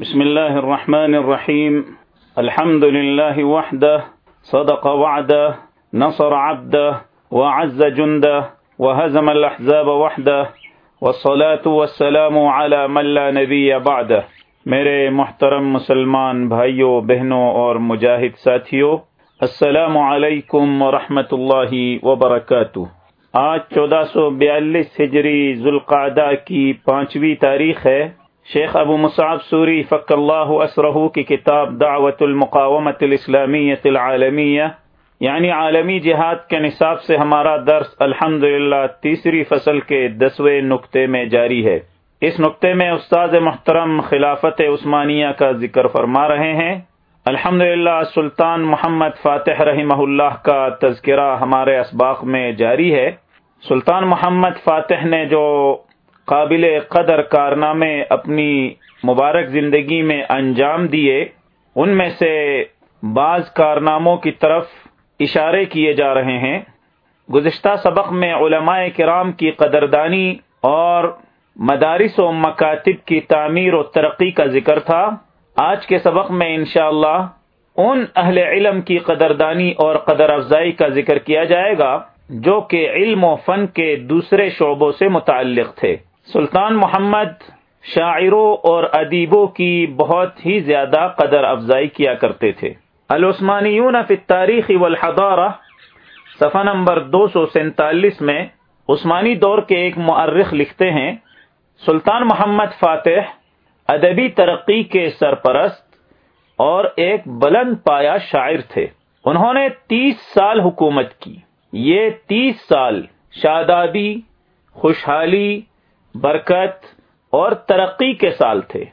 بسم الله الرحمن الرحيم. الحمد لله وحده، صدق وعده، نصر عبده، وعز جنده، وهزم الأحزاب وحده، والصلاة والسلام على من لا نبي بعده. میرے محترم مسلمان بھائیوں بہنوں اور مجاہد ساتھیوں السلام علیکم ورحمۃ اللہ وبرکاتہ. آج چودہ سو بیالیس ہجری ذوالقعدہ کی پانچویں تاریخ ہے۔ شیخ ابو مصعب سوری فق اللہ اسرہ کی کتاب دعوت المقامت الاسلامیت العالمیہ یعنی عالمی جہاد کے نصاب سے ہمارا درس الحمد تیسری فصل کے دسویں نقطے میں جاری ہے۔ اس نقطے میں استاد محترم خلافت عثمانیہ کا ذکر فرما رہے ہیں۔ الحمد سلطان محمد فاتح رحمہ اللہ کا تذکرہ ہمارے اسباق میں جاری ہے۔ سلطان محمد فاتح نے جو قابل قدر کارنامے اپنی مبارک زندگی میں انجام دیے، ان میں سے بعض کارناموں کی طرف اشارے کیے جا رہے ہیں۔ گزشتہ سبق میں علماء کرام کی قدردانی اور مدارس و مکاتب کی تعمیر و ترقی کا ذکر تھا۔ آج کے سبق میں انشاءاللہ اللہ ان اہل علم کی قدردانی اور قدر افزائی کا ذکر کیا جائے گا، جو کہ علم و فن کے دوسرے شعبوں سے متعلق تھے۔ سلطان محمد شاعروں اور ادیبوں کی بہت ہی زیادہ قدر افزائی کیا کرتے تھے۔ العثمانیون فی التاریخ والحضارہ، صفحہ نمبر دو سو سینتالیس میں عثمانی دور کے ایک معرخ لکھتے ہیں، سلطان محمد فاتح ادبی ترقی کے سرپرست اور ایک بلند پایا شاعر تھے۔ انہوں نے تیس سال حکومت کی۔ یہ تیس سال شادابی، خوشحالی برکت اور ترقی کے سال تھے۔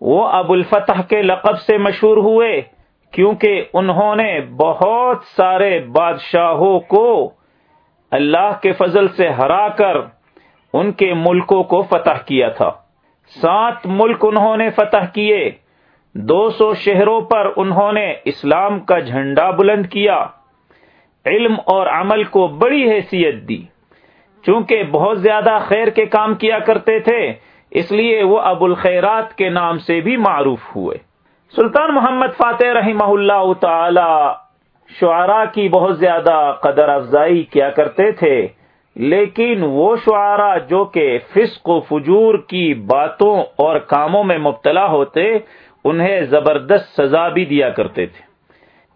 وہ ابو الفتح کے لقب سے مشہور ہوئے کیونکہ انہوں نے بہت سارے بادشاہوں کو اللہ کے فضل سے ہرا کر ان کے ملکوں کو فتح کیا تھا۔ سات ملک انہوں نے فتح کیے۔ دو سو شہروں پر انہوں نے اسلام کا جھنڈا بلند کیا۔ علم اور عمل کو بڑی حیثیت دی۔ چونکہ بہت زیادہ خیر کے کام کیا کرتے تھے، اس لیے وہ ابو الخیرات کے نام سے بھی معروف ہوئے۔ سلطان محمد فاتح رحمہ اللہ تعالی شعراء کی بہت زیادہ قدر افزائی کیا کرتے تھے، لیکن وہ شعراء جو کہ فسق و فجور کی باتوں اور کاموں میں مبتلا ہوتے، انہیں زبردست سزا بھی دیا کرتے تھے۔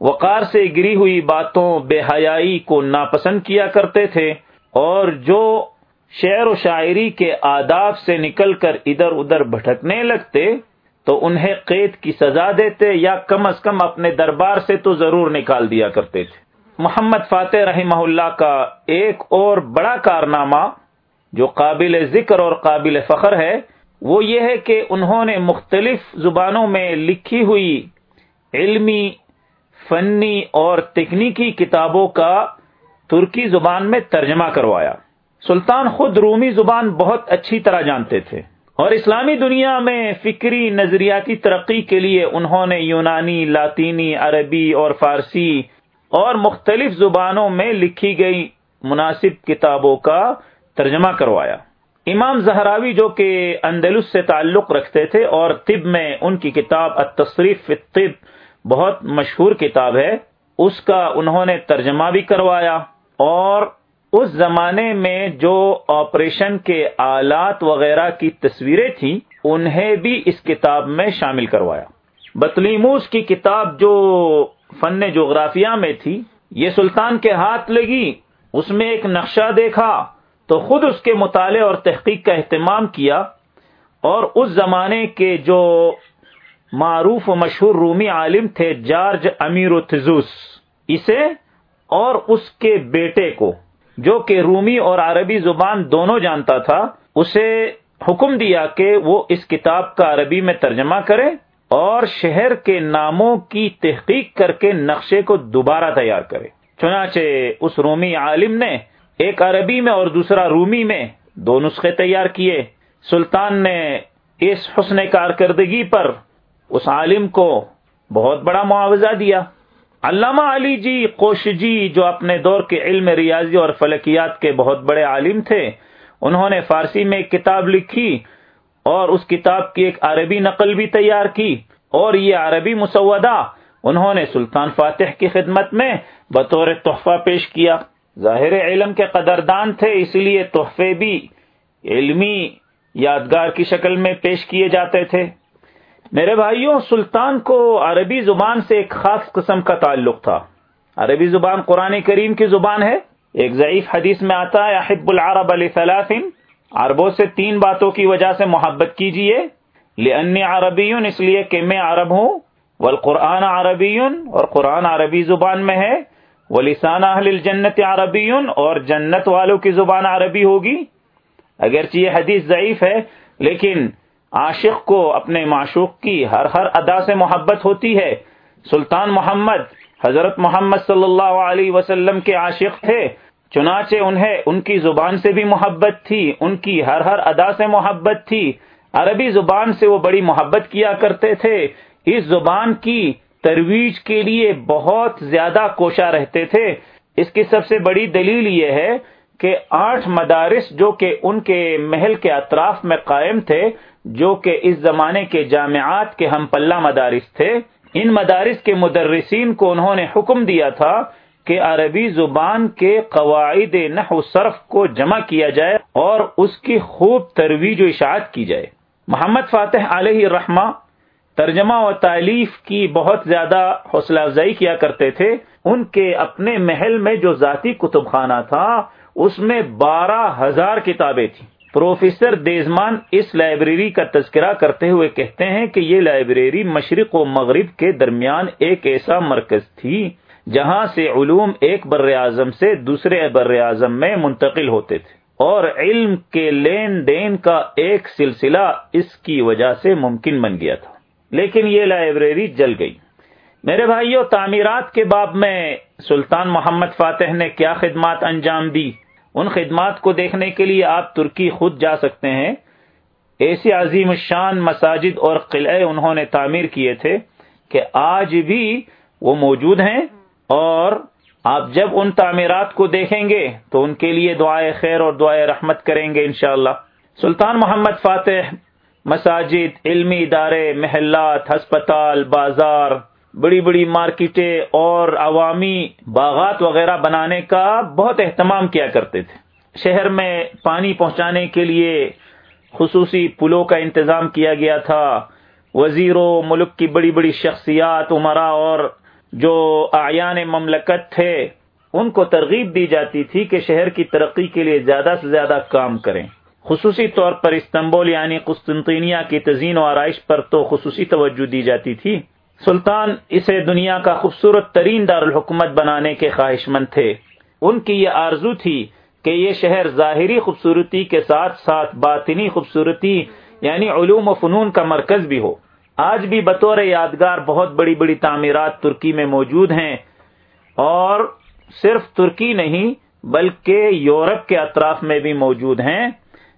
وقار سے گری ہوئی باتوں بے حیائی کو ناپسند کیا کرتے تھے اور جو شعر و شاعری کے آداب سے نکل کر ادھر ادھر بھٹکنے لگتے تو انہیں قید کی سزا دیتے یا کم از کم اپنے دربار سے تو ضرور نکال دیا کرتے تھے۔ محمد فاتح رحمہ اللہ کا ایک اور بڑا کارنامہ جو قابل ذکر اور قابل فخر ہے، وہ یہ ہے کہ انہوں نے مختلف زبانوں میں لکھی ہوئی علمی، فنی اور تکنیکی کتابوں کا ترکی زبان میں ترجمہ کروایا۔ سلطان خود رومی زبان بہت اچھی طرح جانتے تھے۔ اور اسلامی دنیا میں فکری نظریاتی ترقی کے لیے انہوں نے یونانی، لاطینی، عربی اور فارسی اور مختلف زبانوں میں لکھی گئی مناسب کتابوں کا ترجمہ کروایا۔ امام زہراوی جو کہ اندلس سے تعلق رکھتے تھے اور طب میں ان کی کتاب التصریف فی الطب بہت مشہور کتاب ہے، اس کا انہوں نے ترجمہ بھی کروایا۔ اور اس زمانے میں جو آپریشن کے آلات وغیرہ کی تصویریں تھیں، انہیں بھی اس کتاب میں شامل کروایا۔ بطلیموس کی کتاب جو فن جغرافیہ میں تھی، یہ سلطان کے ہاتھ لگی، اس میں ایک نقشہ دیکھا، تو خود اس کے مطالعے اور تحقیق کا اہتمام کیا، اور اس زمانے کے جو معروف و مشہور رومی عالم تھے، جارج امیر و تزوس اسے اور اس کے بیٹے کو، جو کہ رومی اور عربی زبان دونوں جانتا تھا، اسے حکم دیا کہ وہ اس کتاب کا عربی میں ترجمہ کرے اور شہر کے ناموں کی تحقیق کر کے نقشے کو دوبارہ تیار کرے۔ چنانچہ اس رومی عالم نے ایک عربی میں اور دوسرا رومی میں دو نسخے تیار کیے۔ سلطان نے اس حسن کارکردگی پر اس عالم کو بہت بڑا معاوضہ دیا۔ علامہ علی جی کوشجی جو اپنے دور کے علم ریاضی اور فلکیات کے بہت بڑے عالم تھے، انہوں نے فارسی میں ایک کتاب لکھی اور اس کتاب کی ایک عربی نقل بھی تیار کی اور یہ عربی مسودہ انہوں نے سلطان فاتح کی خدمت میں بطور تحفہ پیش کیا۔ ظاہر علم کے قدردان تھے، اس لیے تحفے بھی علمی یادگار کی شکل میں پیش کیے جاتے تھے۔ میرے بھائیوں، سلطان کو عربی زبان سے ایک خاص قسم کا تعلق تھا۔ عربی زبان قرآن کریم کی زبان ہے۔ ایک ضعیف حدیث میں آتا ہے، احب العرب علی ثلاثن عربوں سے تین باتوں کی وجہ سے محبت کیجیے لأنی عربی، اس لیے کہ میں عرب ہوں۔ والقرآن عربی اور قرآن عربی زبان میں ہے۔ ولسان اہل الجنت عربی اور جنت والوں کی زبان عربی ہوگی۔ اگرچہ یہ حدیث ضعیف ہے، لیکن عاشق کو اپنے معشوق کی ہر ہر ادا سے محبت ہوتی ہے۔ سلطان محمد، حضرت محمد صلی اللہ علیہ وسلم کے عاشق تھے۔ چنانچہ انہیں ان کی زبان سے بھی محبت تھی، ان کی ہر ہر ادا سے محبت تھی۔ عربی زبان سے وہ بڑی محبت کیا کرتے تھے۔ اس زبان کی ترویج کے لیے بہت زیادہ کوشاں رہتے تھے۔ اس کی سب سے بڑی دلیل یہ ہے کہ آٹھ مدارس جو کہ ان کے محل کے اطراف میں قائم تھے جو کہ اس زمانے کے جامعات کے ہم پلہ مدارس تھے، ان مدارس کے مدرسین کو انہوں نے حکم دیا تھا کہ عربی زبان کے قواعد نحو صرف کو جمع کیا جائے اور اس کی خوب ترویج و اشاعت کی جائے۔ محمد فاتح علیہ الرحمہ ترجمہ و تعلیف کی بہت زیادہ حوصلہ افزائی کیا کرتے تھے۔ ان کے اپنے محل میں جو ذاتی کتب خانہ تھا، اس میں بارہ ہزار کتابیں تھیں۔ پروفیسر دیزمان اس لائبریری کا تذکرہ کرتے ہوئے کہتے ہیں کہ یہ لائبریری مشرق و مغرب کے درمیان ایک ایسا مرکز تھی جہاں سے علوم ایک بر اعظم سے دوسرے بر اعظم میں منتقل ہوتے تھے اور علم کے لین دین کا ایک سلسلہ اس کی وجہ سے ممکن بن گیا تھا۔ لیکن یہ لائبریری جل گئی۔ میرے بھائیوں تعمیرات کے باب میں سلطان محمد فاتح نے کیا خدمات انجام دی؟ ان خدمات کو دیکھنے کے لیے آپ ترکی خود جا سکتے ہیں۔ ایسی عظیم شان مساجد اور قلعے انہوں نے تعمیر کیے تھے کہ آج بھی وہ موجود ہیں اور آپ جب ان تعمیرات کو دیکھیں گے تو ان کے لیے دعائے خیر اور دعائے رحمت کریں گے انشاءاللہ۔ سلطان محمد فاتح مساجد، علمی ادارے، محلات، ہسپتال، بازار بڑی بڑی مارکیٹیں اور عوامی باغات وغیرہ بنانے کا بہت اہتمام کیا کرتے تھے۔ شہر میں پانی پہنچانے کے لیے خصوصی پلوں کا انتظام کیا گیا تھا۔ وزیروں ملک کی بڑی بڑی شخصیات عمرہ اور جو آیان مملکت تھے، ان کو ترغیب دی جاتی تھی کہ شہر کی ترقی کے لیے زیادہ سے زیادہ کام کریں۔ خصوصی طور پر استنبول یعنی قسطنطینیہ کی تزئین و آرائش پر تو خصوصی توجہ دی جاتی تھی۔ سلطان اسے دنیا کا خوبصورت ترین دارالحکومت بنانے کے خواہش مند تھے۔ ان کی یہ آرزو تھی کہ یہ شہر ظاہری خوبصورتی کے ساتھ ساتھ باطنی خوبصورتی یعنی علوم و فنون کا مرکز بھی ہو۔ آج بھی بطور یادگار بہت بڑی بڑی تعمیرات ترکی میں موجود ہیں۔ اور صرف ترکی نہیں، بلکہ یورپ کے اطراف میں بھی موجود ہیں،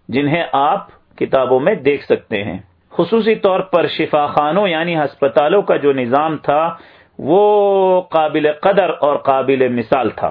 جنہیں آپ کتابوں میں دیکھ سکتے ہیں۔ خصوصی طور پر شفا خانوں یعنی ہسپتالوں کا جو نظام تھا، وہ قابل قدر اور قابل مثال تھا۔